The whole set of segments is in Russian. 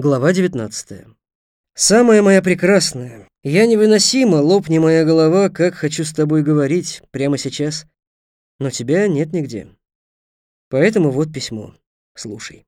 Глава 19. «Самая моя прекрасная, я невыносима, лопни моя голова, как хочу с тобой говорить прямо сейчас. Но тебя нет нигде. Поэтому вот письмо. Слушай.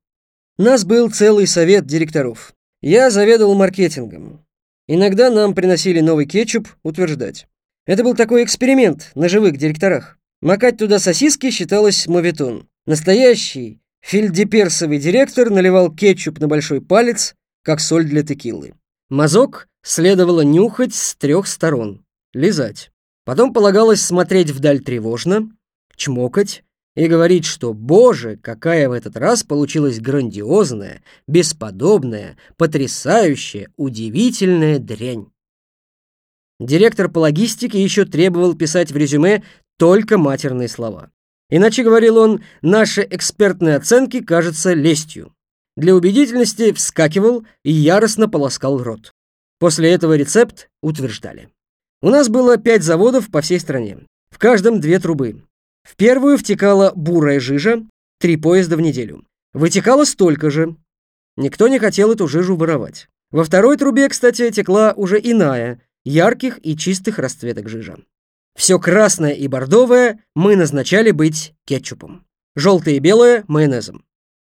Нас был целый совет директоров. Я заведовал маркетингом. Иногда нам приносили новый кетчуп утверждать. Это был такой эксперимент на живых директорах. Макать туда сосиски считалось моветон. Настоящий, Фильдеперсовый директор наливал кетчуп на большой палец, как соль для текилы. Мазок следовало нюхать с трех сторон, лизать. Потом полагалось смотреть вдаль тревожно, чмокать и говорить, что «Боже, какая в этот раз получилась грандиозная, бесподобная, потрясающая, удивительная дрянь». Директор по логистике еще требовал писать в резюме только матерные слова. Иначе, говорил он, наши экспертные оценки кажутся лестью. Для убедительности вскакивал и яростно полоскал рот. После этого рецепт утверждали. У нас было пять заводов по всей стране. В каждом две трубы. В первую втекала бурая жижа, три поезда в неделю. Вытекало столько же. Никто не хотел эту жижу воровать. Во второй трубе, кстати, текла уже иная, ярких и чистых расцветок жижа. Все красное и бордовое мы назначали быть кетчупом. Желтое и белое — майонезом.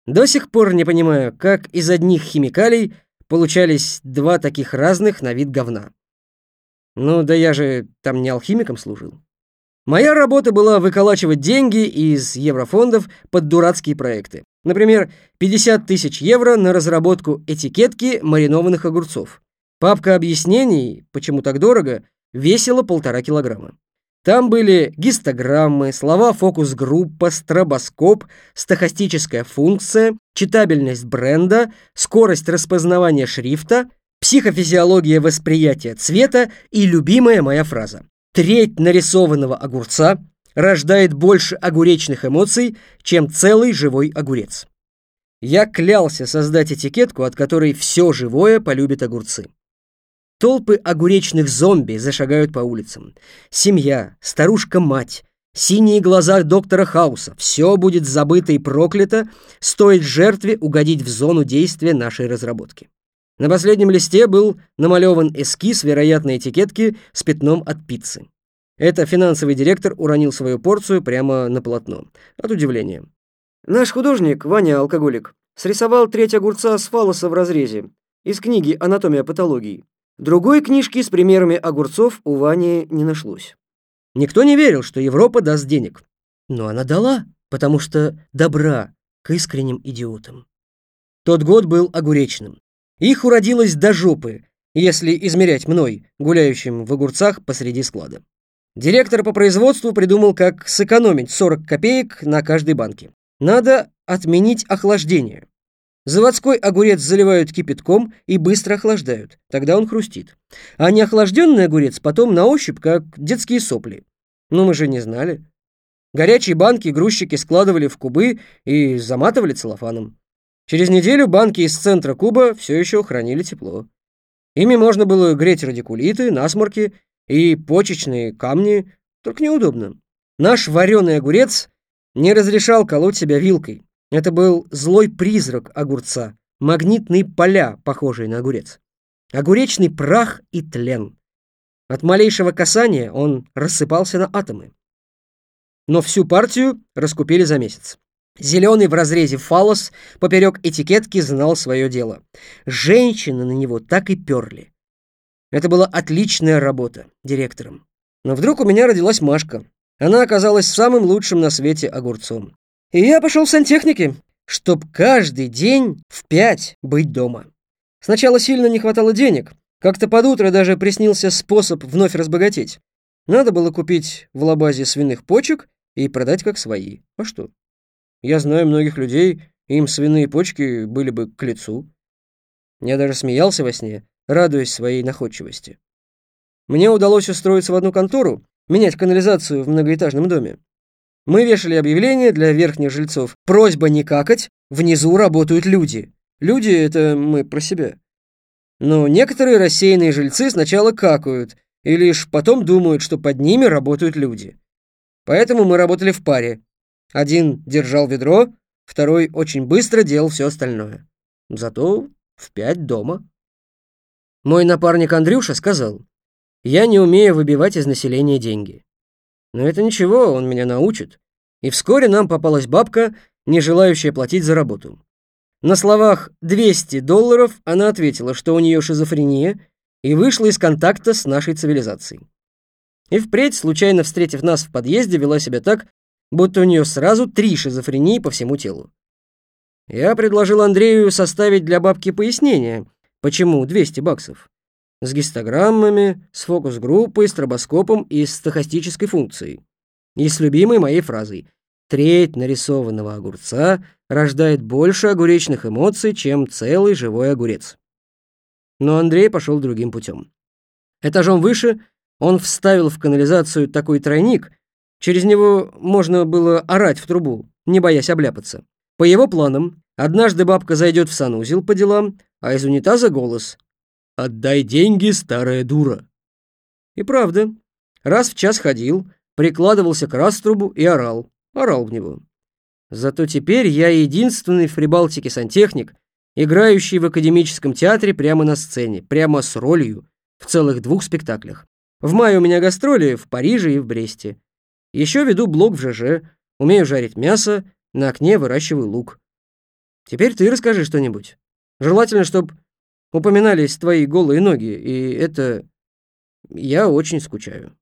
До сих пор не понимаю, как из одних химикалий получались два таких разных на вид говна. Ну да я же там не алхимиком служил. Моя работа была выколачивать деньги из еврофондов под дурацкие проекты. Например, 50 тысяч евро на разработку этикетки маринованных огурцов. Папка объяснений, почему так дорого, весила полтора килограмма. Там были гистограммы, слова фокус-группа, стробоскоп, стохастическая функция, читабельность бренда, скорость распознавания шрифта, психофизиология восприятия цвета и любимая моя фраза. Треть нарисованного огурца рождает больше огуречных эмоций, чем целый живой огурец. Я клялся создать этикетку, от которой все живое полюбит огурцы. Толпы огуречных зомби зашагают по улицам. Семья, старушка-мать, синие глаза доктора Хауса. Все будет забыто и проклято, стоит жертве угодить в зону действия нашей разработки. На последнем листе был намалеван эскиз вероятной этикетки с пятном от пиццы. Это финансовый директор уронил свою порцию прямо на полотно. От удивления. Наш художник, Ваня Алкоголик, срисовал треть огурца с фалоса в разрезе из книги «Анатомия патологии». Другой книжки с примерами огурцов у Вани не нашлось. Никто не верил, что Европа даст денег. Но она дала, потому что добра к искренним идиотам. Тот год был огуречным. Их уродилось до жопы, если измерять мной, гуляющим в огурцах посреди склада. Директор по производству придумал, как сэкономить 40 копеек на каждой банке. Надо отменить охлаждение. Заводской огурец заливают кипятком и быстро охлаждают. Тогда он хрустит. А неохлажденный огурец потом на ощупь, как детские сопли. Но мы же не знали. Горячие банки грузчики складывали в кубы и заматывали целлофаном. Через неделю банки из центра куба все еще хранили тепло. Ими можно было греть радикулиты, насморки и почечные камни, только неудобно. Наш вареный огурец не разрешал колоть себя вилкой. Это был злой призрак огурца, магнитные поля, похожие на огурец. Огуречный прах и тлен. От малейшего касания он рассыпался на атомы. Но всю партию раскупили за месяц. Зеленый в разрезе фалос поперек этикетки знал свое дело. Женщины на него так и перли. Это была отличная работа директором. Но вдруг у меня родилась Машка. Она оказалась самым лучшим на свете огурцом. И я пошел в сантехники, чтоб каждый день в пять быть дома. Сначала сильно не хватало денег. Как-то под утро даже приснился способ вновь разбогатеть. Надо было купить в лабазе свиных почек и продать как свои. А что? Я знаю многих людей, им свиные почки были бы к лицу. Я даже смеялся во сне, радуясь своей находчивости. Мне удалось устроиться в одну контору, менять канализацию в многоэтажном доме. Мы вешали объявление для верхних жильцов. Просьба не какать, внизу работают люди. Люди — это мы про себя. Но некоторые рассеянные жильцы сначала какают, и лишь потом думают, что под ними работают люди. Поэтому мы работали в паре. Один держал ведро, второй очень быстро делал все остальное. Зато В пять дома. Мой напарник Андрюша сказал, я не умею выбивать из населения деньги. Но это ничего, он меня научит. И вскоре нам попалась бабка, не желающая платить за работу. На словах «200 долларов» она ответила, что у нее шизофрения, и вышла из контакта с нашей цивилизацией. И впредь, случайно встретив нас в подъезде, вела себя так, будто у нее сразу три шизофрении по всему телу. Я предложил Андрею составить для бабки пояснение, почему 200 баксов. С гистограммами, с фокус-группой, стробоскопом и стохастической функцией. И с любимой моей фразой «Треть нарисованного огурца рождает больше огуречных эмоций, чем целый живой огурец». Но Андрей пошел другим путем. Этажом выше он вставил в канализацию такой тройник, через него можно было орать в трубу, не боясь обляпаться. По его планам, однажды бабка зайдет в санузел по делам, а из унитаза голос «Отдай деньги, старая дура». И правда, раз в час ходил, прикладывался к раструбу и орал, орал в него. Зато теперь я единственный в Прибалтике сантехник, играющий в академическом театре прямо на сцене, прямо с ролью, в целых двух спектаклях. В мае у меня гастроли в Париже и в Бресте. Еще веду блог в ЖЖ, умею жарить мясо, на окне выращиваю лук. Теперь ты расскажи что-нибудь. Желательно, чтобы упоминались твои голые ноги, и это... Я очень скучаю.